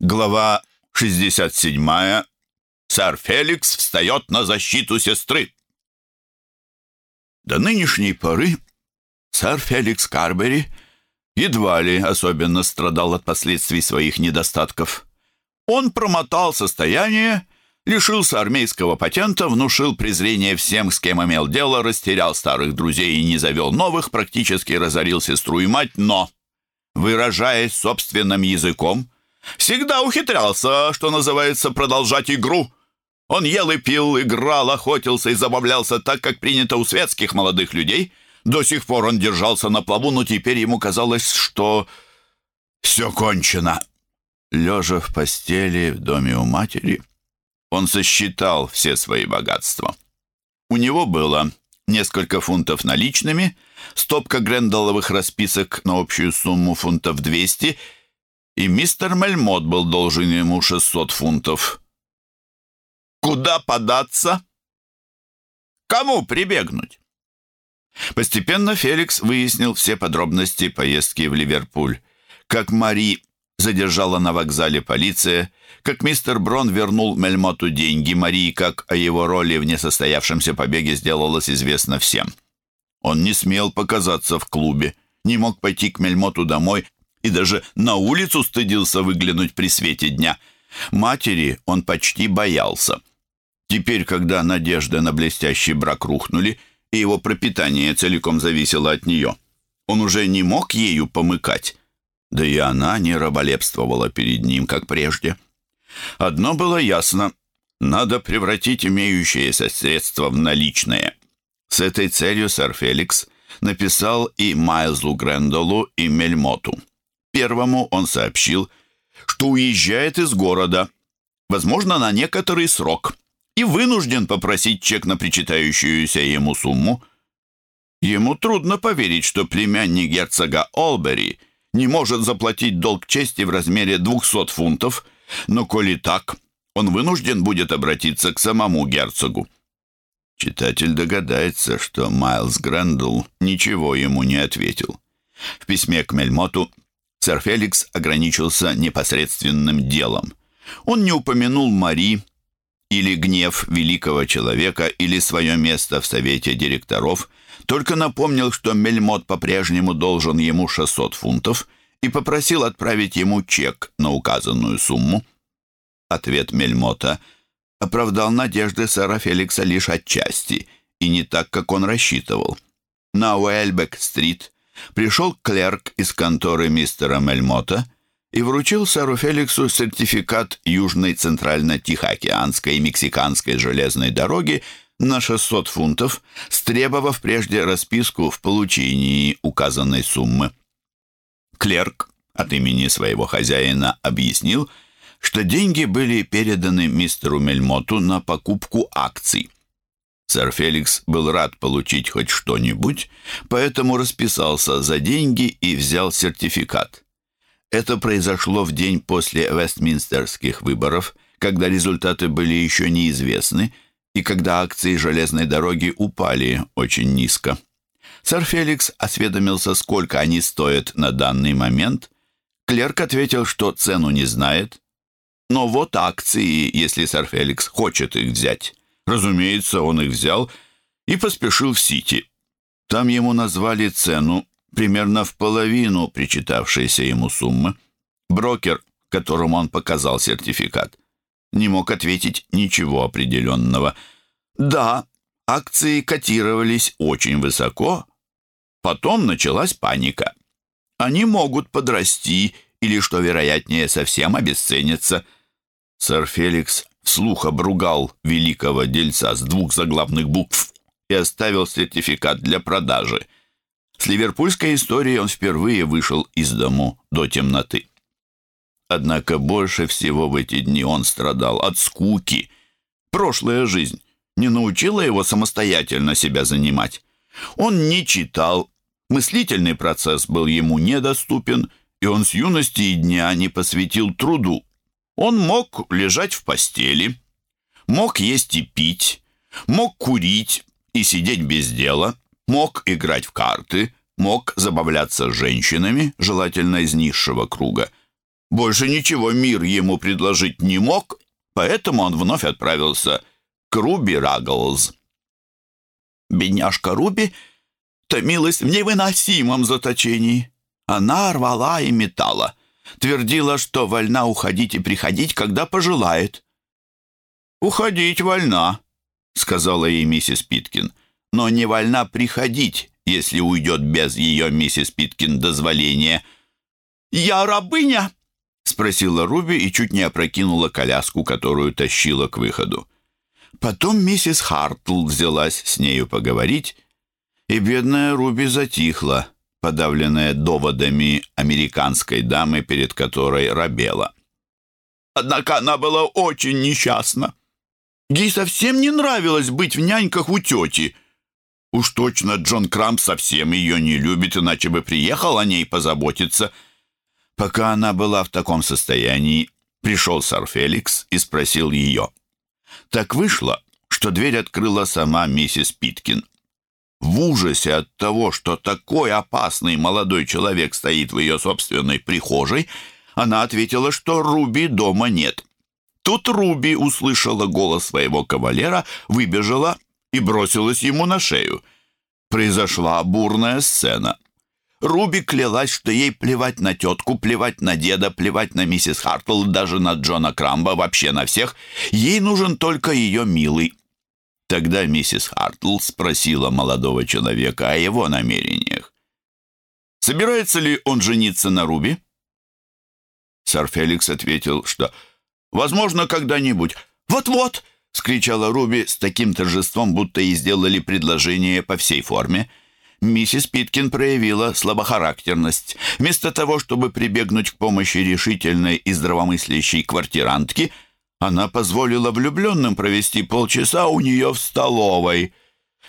Глава 67. Сэр Феликс встает на защиту сестры. До нынешней поры сэр Феликс Карбери едва ли особенно страдал от последствий своих недостатков. Он промотал состояние, лишился армейского патента, внушил презрение всем, с кем имел дело, растерял старых друзей и не завел новых, практически разорил сестру и мать, но, выражаясь собственным языком, Всегда ухитрялся, что называется, продолжать игру. Он ел и пил, играл, охотился и забавлялся так, как принято у светских молодых людей. До сих пор он держался на плаву, но теперь ему казалось, что все кончено. Лежа в постели в доме у матери, он сосчитал все свои богатства. У него было несколько фунтов наличными, стопка грендаловых расписок на общую сумму фунтов 200 и мистер Мельмот был должен ему 600 фунтов. Куда податься? Кому прибегнуть? Постепенно Феликс выяснил все подробности поездки в Ливерпуль. Как Мари задержала на вокзале полиция, как мистер Брон вернул Мельмоту деньги Марии, как о его роли в несостоявшемся побеге сделалось известно всем. Он не смел показаться в клубе, не мог пойти к Мельмоту домой, и даже на улицу стыдился выглянуть при свете дня. Матери он почти боялся. Теперь, когда надежды на блестящий брак рухнули, и его пропитание целиком зависело от нее, он уже не мог ею помыкать. Да и она не раболепствовала перед ним, как прежде. Одно было ясно — надо превратить имеющиеся средства в наличные. С этой целью сэр Феликс написал и Майлзу Грендолу, и Мельмоту. Первому он сообщил, что уезжает из города, возможно, на некоторый срок, и вынужден попросить чек на причитающуюся ему сумму. Ему трудно поверить, что племянник герцога Олбери не может заплатить долг чести в размере 200 фунтов, но коли так, он вынужден будет обратиться к самому герцогу. Читатель догадается, что Майлз Грэндл ничего ему не ответил. В письме к Мельмоту сэр Феликс ограничился непосредственным делом. Он не упомянул Мари или гнев великого человека или свое место в совете директоров, только напомнил, что Мельмот по-прежнему должен ему 600 фунтов и попросил отправить ему чек на указанную сумму. Ответ Мельмота оправдал надежды сэра Феликса лишь отчасти и не так, как он рассчитывал. На Уэльбек-стрит пришел клерк из конторы мистера Мельмота и вручил сэру Феликсу сертификат Южной Центрально-Тихоокеанской и Мексиканской железной дороги на 600 фунтов, стребовав прежде расписку в получении указанной суммы. Клерк от имени своего хозяина объяснил, что деньги были переданы мистеру Мельмоту на покупку акций. Сэр Феликс был рад получить хоть что-нибудь, поэтому расписался за деньги и взял сертификат. Это произошло в день после Вестминстерских выборов, когда результаты были еще неизвестны и когда акции железной дороги упали очень низко. Сэр Феликс осведомился, сколько они стоят на данный момент. Клерк ответил, что цену не знает. Но вот акции, если сэр Феликс хочет их взять. Разумеется, он их взял и поспешил в Сити. Там ему назвали цену примерно в половину причитавшейся ему суммы. Брокер, которому он показал сертификат, не мог ответить ничего определенного. Да, акции котировались очень высоко. Потом началась паника. Они могут подрасти или, что вероятнее, совсем обесцениться. Сэр Феликс вслух обругал великого дельца с двух заглавных букв и оставил сертификат для продажи. С ливерпульской историей он впервые вышел из дому до темноты. Однако больше всего в эти дни он страдал от скуки. Прошлая жизнь не научила его самостоятельно себя занимать. Он не читал, мыслительный процесс был ему недоступен, и он с юности и дня не посвятил труду. Он мог лежать в постели, мог есть и пить, мог курить и сидеть без дела, мог играть в карты, мог забавляться женщинами, желательно из низшего круга. Больше ничего мир ему предложить не мог, поэтому он вновь отправился к Руби Рагглз. Бедняжка Руби томилась в невыносимом заточении. Она рвала и метала, твердила, что вольна уходить и приходить, когда пожелает. «Уходить вольна», — сказала ей миссис Питкин, «но не вольна приходить, если уйдет без ее миссис Питкин дозволения». «Я рабыня?» — спросила Руби и чуть не опрокинула коляску, которую тащила к выходу. Потом миссис Хартл взялась с нею поговорить, и бедная Руби затихла, подавленная доводами американской дамы, перед которой рабела. Однако она была очень несчастна. Ей совсем не нравилось быть в няньках у тети. Уж точно Джон Крамп совсем ее не любит, иначе бы приехал о ней позаботиться. Пока она была в таком состоянии, пришел сэр Феликс и спросил ее. Так вышло, что дверь открыла сама миссис Питкин. В ужасе от того, что такой опасный молодой человек стоит в ее собственной прихожей, она ответила, что Руби дома нет. Тут Руби услышала голос своего кавалера, выбежала и бросилась ему на шею. Произошла бурная сцена. Руби клялась, что ей плевать на тетку, плевать на деда, плевать на миссис Хартл, даже на Джона Крамба, вообще на всех. Ей нужен только ее милый. Тогда миссис Хартл спросила молодого человека о его намерениях. «Собирается ли он жениться на Руби?» Сэр Феликс ответил, что «возможно, когда-нибудь». «Вот-вот!» — скричала Руби с таким торжеством, будто ей сделали предложение по всей форме — миссис Питкин проявила слабохарактерность. Вместо того, чтобы прибегнуть к помощи решительной и здравомыслящей квартирантки, она позволила влюбленным провести полчаса у нее в столовой.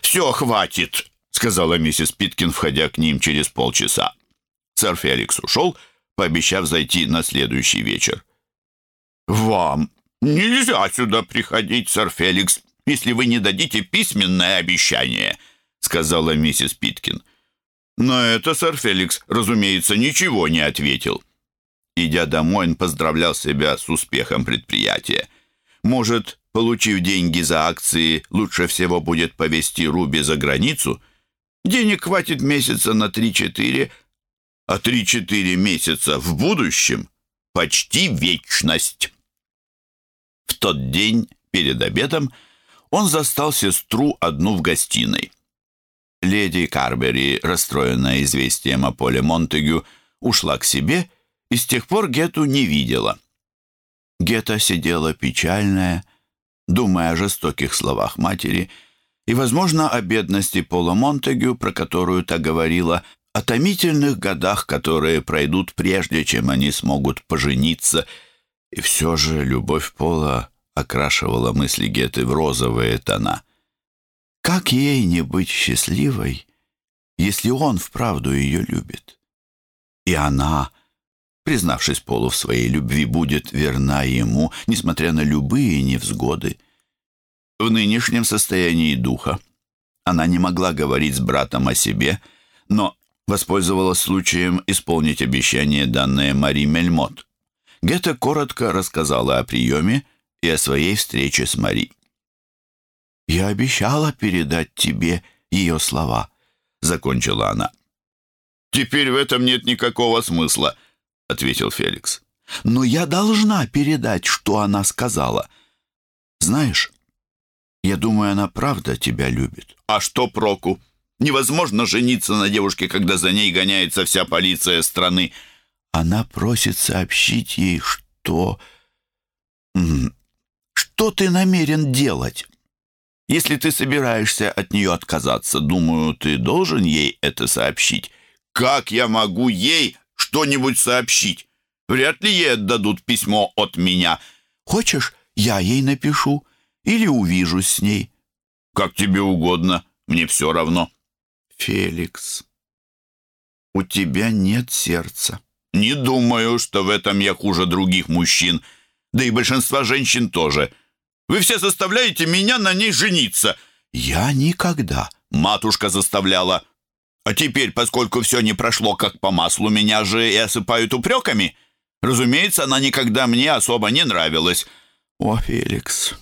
«Все, хватит», — сказала миссис Питкин, входя к ним через полчаса. Сэр Феликс ушел, пообещав зайти на следующий вечер. «Вам нельзя сюда приходить, сэр Феликс, если вы не дадите письменное обещание», сказала миссис Питкин. Но это сэр Феликс, разумеется, ничего не ответил. Идя домой, он поздравлял себя с успехом предприятия. Может, получив деньги за акции, лучше всего будет повезти Руби за границу? Денег хватит месяца на три-четыре, а три-четыре месяца в будущем — почти вечность. В тот день, перед обедом, он застал сестру одну в гостиной. Леди Карбери, расстроенная известием о Поле Монтегю, ушла к себе и с тех пор Гету не видела. Гета сидела печальная, думая о жестоких словах матери и, возможно, о бедности Пола Монтегю, про которую та говорила, о томительных годах, которые пройдут прежде, чем они смогут пожениться. И все же любовь Пола окрашивала мысли Геты в розовые тона. Как ей не быть счастливой, если он вправду ее любит? И она, признавшись Полу в своей любви, будет верна ему, несмотря на любые невзгоды. В нынешнем состоянии духа она не могла говорить с братом о себе, но воспользовалась случаем исполнить обещание, данное Мари Мельмот. Гетта коротко рассказала о приеме и о своей встрече с Мари. «Я обещала передать тебе ее слова», — закончила она. «Теперь в этом нет никакого смысла», — ответил Феликс. «Но я должна передать, что она сказала. Знаешь, я думаю, она правда тебя любит». «А что проку? Невозможно жениться на девушке, когда за ней гоняется вся полиция страны». Она просит сообщить ей, что... Что ты намерен делать?» Если ты собираешься от нее отказаться, думаю, ты должен ей это сообщить. Как я могу ей что-нибудь сообщить? Вряд ли ей отдадут письмо от меня. Хочешь, я ей напишу или увижусь с ней? Как тебе угодно, мне все равно. Феликс, у тебя нет сердца. Не думаю, что в этом я хуже других мужчин, да и большинства женщин тоже. — вы все заставляете меня на ней жениться». «Я никогда». Матушка заставляла. «А теперь, поскольку все не прошло как по маслу, меня же и осыпают упреками. Разумеется, она никогда мне особо не нравилась». «О, Феликс,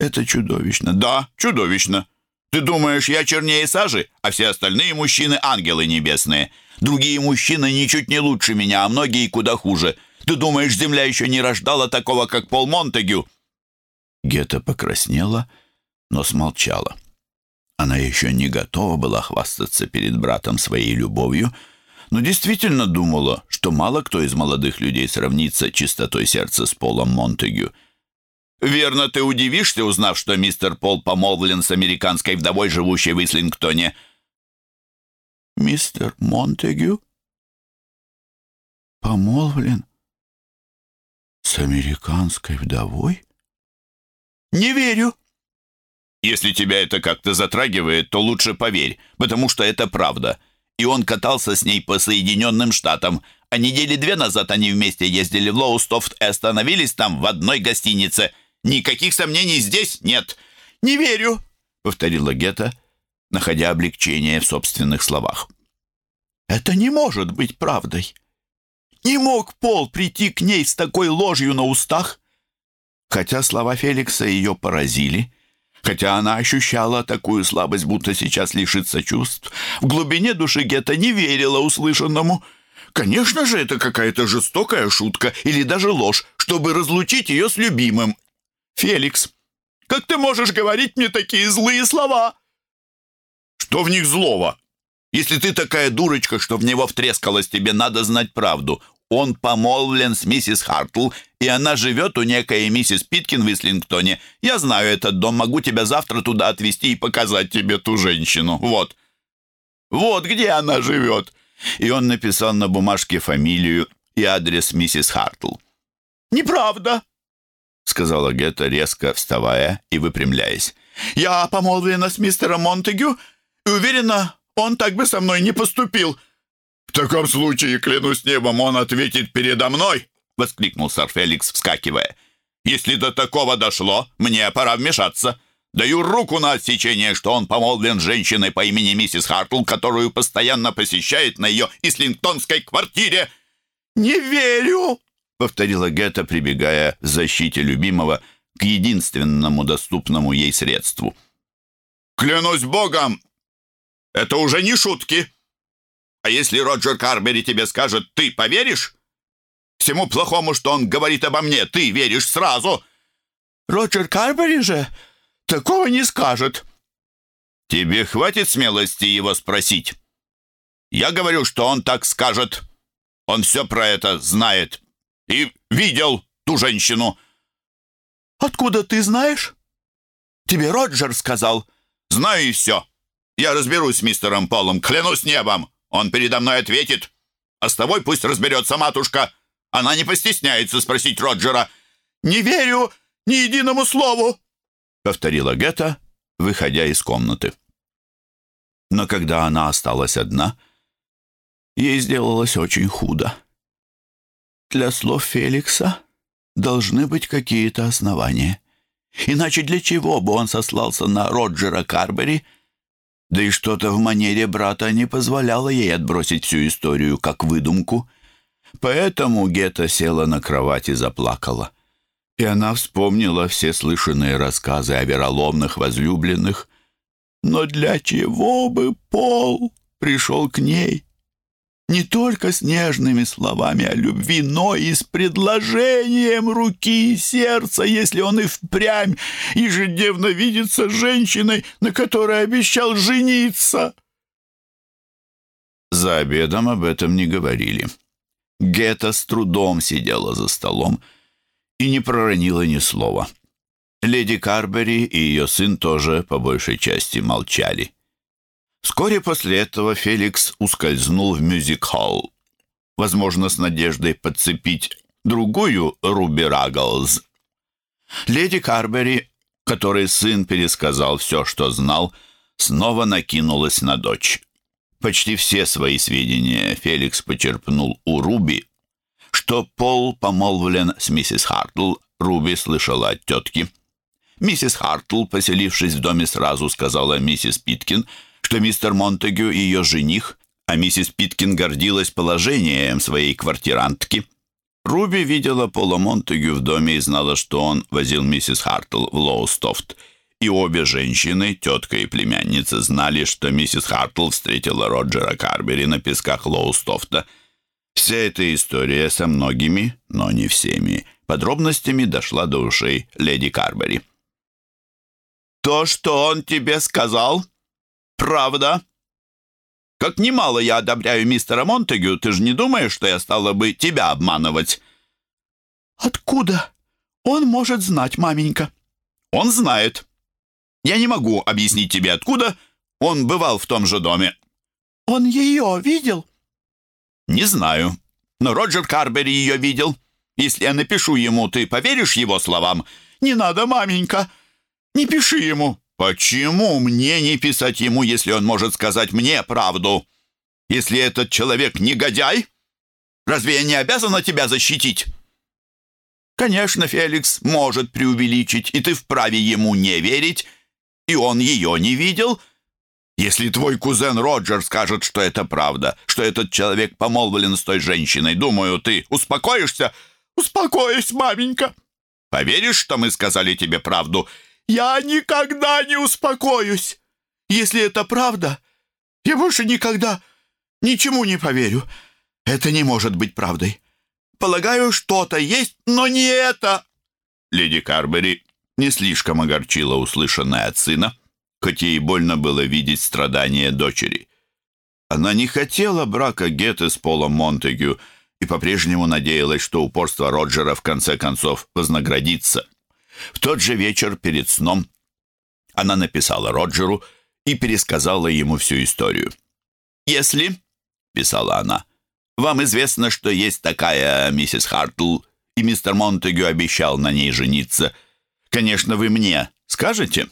это чудовищно». «Да, чудовищно. Ты думаешь, я чернее сажи, а все остальные мужчины — ангелы небесные? Другие мужчины ничуть не лучше меня, а многие куда хуже. Ты думаешь, земля еще не рождала такого, как Пол Монтегю?» Гетта покраснела, но смолчала. Она еще не готова была хвастаться перед братом своей любовью, но действительно думала, что мало кто из молодых людей сравнится чистотой сердца с Полом Монтегю. «Верно, ты удивишься, узнав, что мистер Пол помолвлен с американской вдовой, живущей в Ислингтоне». «Мистер Монтегю? Помолвлен с американской вдовой?» «Не верю». «Если тебя это как-то затрагивает, то лучше поверь, потому что это правда. И он катался с ней по Соединенным Штатам, а недели две назад они вместе ездили в Лоустофт и остановились там в одной гостинице. Никаких сомнений здесь нет». «Не верю», — повторила Гетта, находя облегчение в собственных словах. «Это не может быть правдой. Не мог Пол прийти к ней с такой ложью на устах. Хотя слова Феликса ее поразили, хотя она ощущала такую слабость, будто сейчас лишится чувств, в глубине души Гетта не верила услышанному. Конечно же, это какая-то жестокая шутка или даже ложь, чтобы разлучить ее с любимым. «Феликс, как ты можешь говорить мне такие злые слова?» «Что в них злого? Если ты такая дурочка, что в него втрескалась, тебе надо знать правду. Он помолвлен с миссис Хартл, и она живет у некой миссис Питкин в Ислингтоне. Я знаю этот дом, могу тебя завтра туда отвезти и показать тебе ту женщину. Вот. Вот где она живет». И он написал на бумажке фамилию и адрес миссис Хартл. «Неправда», — сказала Гетта, резко вставая и выпрямляясь. «Я помолвлена с мистером Монтегю и уверена, он так бы со мной не поступил». «В таком случае, клянусь небом, он ответит передо мной!» — воскликнул сэр Феликс, вскакивая. «Если до такого дошло, мне пора вмешаться. Даю руку на отсечение, что он помолвлен женщиной по имени миссис Хартл, которую постоянно посещает на ее ислингтонской квартире». «Не верю!» — повторила Гетта, прибегая в защите любимого к единственному доступному ей средству. «Клянусь богом, это уже не шутки!» А если Роджер Карбери тебе скажет, ты поверишь? Всему плохому, что он говорит обо мне, ты веришь сразу. Роджер Карбери же такого не скажет. Тебе хватит смелости его спросить? Я говорю, что он так скажет. Он все про это знает. И видел ту женщину. Откуда ты знаешь? Тебе Роджер сказал. Знаю и все. Я разберусь с мистером Полом, клянусь небом. Он передо мной ответит. А с тобой пусть разберется матушка. Она не постесняется спросить Роджера. «Не верю ни единому слову!» — повторила Гетта, выходя из комнаты. Но когда она осталась одна, ей сделалось очень худо. Для слов Феликса должны быть какие-то основания. Иначе для чего бы он сослался на Роджера Карбери — да и что-то в манере брата не позволяло ей отбросить всю историю как выдумку. Поэтому Гета села на кровать и заплакала. И она вспомнила все слышанные рассказы о вероломных возлюбленных. Но для чего бы Пол пришел к ней? Не только с нежными словами о любви, но и с предложением руки и сердца, если он и впрямь ежедневно видится с женщиной, на которой обещал жениться. За обедом об этом не говорили. Гетта с трудом сидела за столом и не проронила ни слова. Леди Карбери и ее сын тоже по большей части молчали. Вскоре после этого Феликс ускользнул в мюзик-холл, возможно, с надеждой подцепить другую Руби Рагглз. Леди Карбери, которой сын пересказал все, что знал, снова накинулась на дочь. Почти все свои сведения Феликс почерпнул у Руби. Что Пол помолвлен с миссис Хартл, Руби слышала от тетки. Миссис Хартл, поселившись в доме, сразу сказала миссис Питкин — что мистер Монтегю ее жених, а миссис Питкин гордилась положением своей квартирантки. Руби видела Пола Монтегю в доме и знала, что он возил миссис Хартл в Лоустофт. И обе женщины, тетка и племянница, знали, что миссис Хартл встретила Роджера Карбери на песках Лоустофта. Вся эта история со многими, но не всеми, подробностями дошла до ушей леди Карбери. «То, что он тебе сказал, правда?» Как немало я одобряю мистера Монтегю, ты же не думаешь, что я стала бы тебя обманывать?» «Откуда? Он может знать, маменька». «Он знает. Я не могу объяснить тебе, откуда. Он бывал в том же доме». «Он ее видел?» «Не знаю. Но Роджер Карбери ее видел. Если я напишу ему, ты поверишь его словам?» «Не надо, маменька. Не пиши ему». «Почему мне не писать ему, если он может сказать мне правду? Если этот человек негодяй, разве я не обязана тебя защитить?» «Конечно, Феликс может преувеличить, и ты вправе ему не верить, и он ее не видел. Если твой кузен Роджер скажет, что это правда, что этот человек помолвлен с той женщиной, думаю, ты успокоишься?» «Успокоюсь, маменька». «Поверишь, что мы сказали тебе правду?» Я никогда не успокоюсь. Если это правда, я больше никогда ничему не поверю. Это не может быть правдой. Полагаю, что-то есть, но не это. Леди Карбери не слишком огорчила услышанное от сына, хоть ей больно было видеть страдания дочери. Она не хотела брака Гетты с Полом Монтегю и по-прежнему надеялась, что упорство Роджера в конце концов вознаградится. В тот же вечер перед сном она написала Роджеру и пересказала ему всю историю. «Если, — писала она, — вам известно, что есть такая миссис Хартл, и мистер Монтегю обещал на ней жениться, конечно, вы мне скажете?»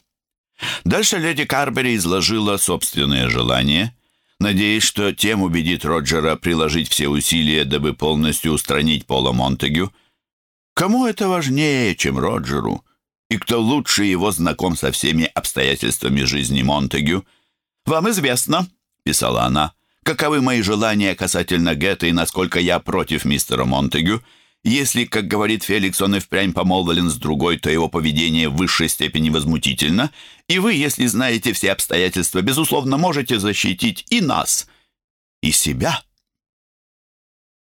Дальше леди Карбери изложила собственные желания, надеясь, что тем убедит Роджера приложить все усилия, дабы полностью устранить Пола Монтегю — Кому это важнее, чем Роджеру? И кто лучше его знаком со всеми обстоятельствами жизни Монтегю? «Вам известно», — писала она, — «каковы мои желания касательно Гетты и насколько я против мистера Монтегю. Если, как говорит Феликс, он и впрямь помолвлен с другой, то его поведение в высшей степени возмутительно, и вы, если знаете все обстоятельства, безусловно, можете защитить и нас, и себя».